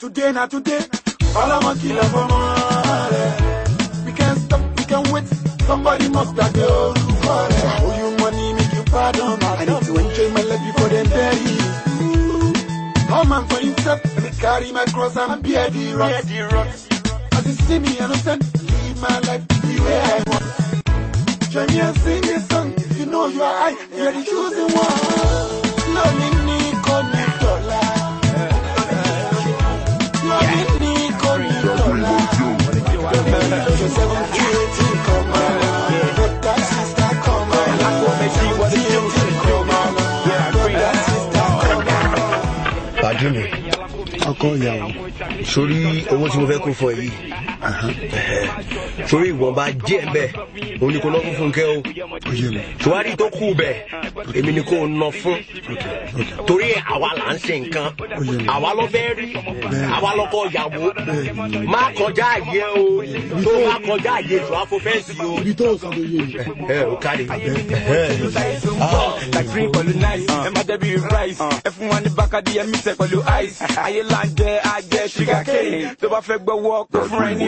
Today na today, ọlọ́mọ kìlọ̀ fọmọ rẹ̀. We can't stop, we can't wait. Somebody must gbàgbé orúkọ rẹ̀. Oh, you money make you pardon. I need to enjoy my life before they bury you. No man for himself, let me carry my cross and bear the rocks. As you see me innocent, live my life the way I want. Join me and sing this song. If you know you are high, you're the chosen one. Mi ọkọ ìyàwó sórí owó tí mo fẹ́ kó fọ yìí. Sórí ìwọ̀nba díẹ̀ bẹ́ẹ̀ òun ni kò ná fún fúnkẹ́ o. Ṣùwárí tó kù bẹ́ẹ̀ èmi ni kò ná fún. Torí àwa là ń ṣe nǹkan. Àwa lọ fẹ́ rí. Àwa lọkọ ìyàwó. Má kọjá àyè o. Tó má kọjá àyè tó a fọ fẹ́ǹsì o. Ibi tó sọ ló yé mi. Ẹ ò kárí. like drink pẹ̀lú nice ẹ má débi rice. Ẹ fún wa ní bákàdí ẹ mix ẹ pẹ̀lú ice. Ayé là ń jẹ ajẹ sugar cane. Tó bá fẹ́ gbọ́wọ́ kó fún ẹ ní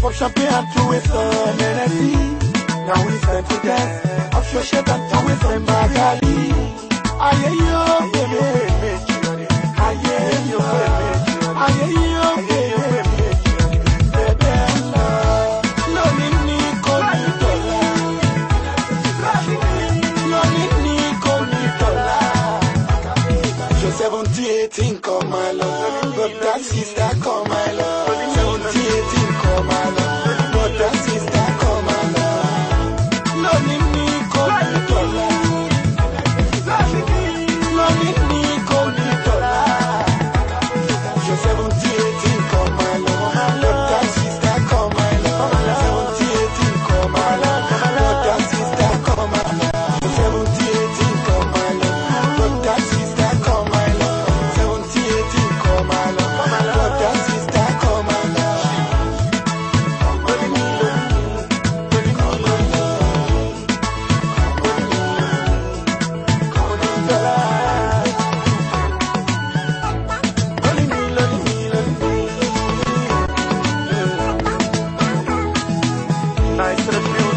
Pop champagne and two with an Hennessy. Now it's time to dance. Up your shirt and two with a Magali. Aye, yo, yeah, yeah. Aye, yo, yeah. Aye, yo, yeah. Seventy-eighteen, come my love, but that sister, come to the music.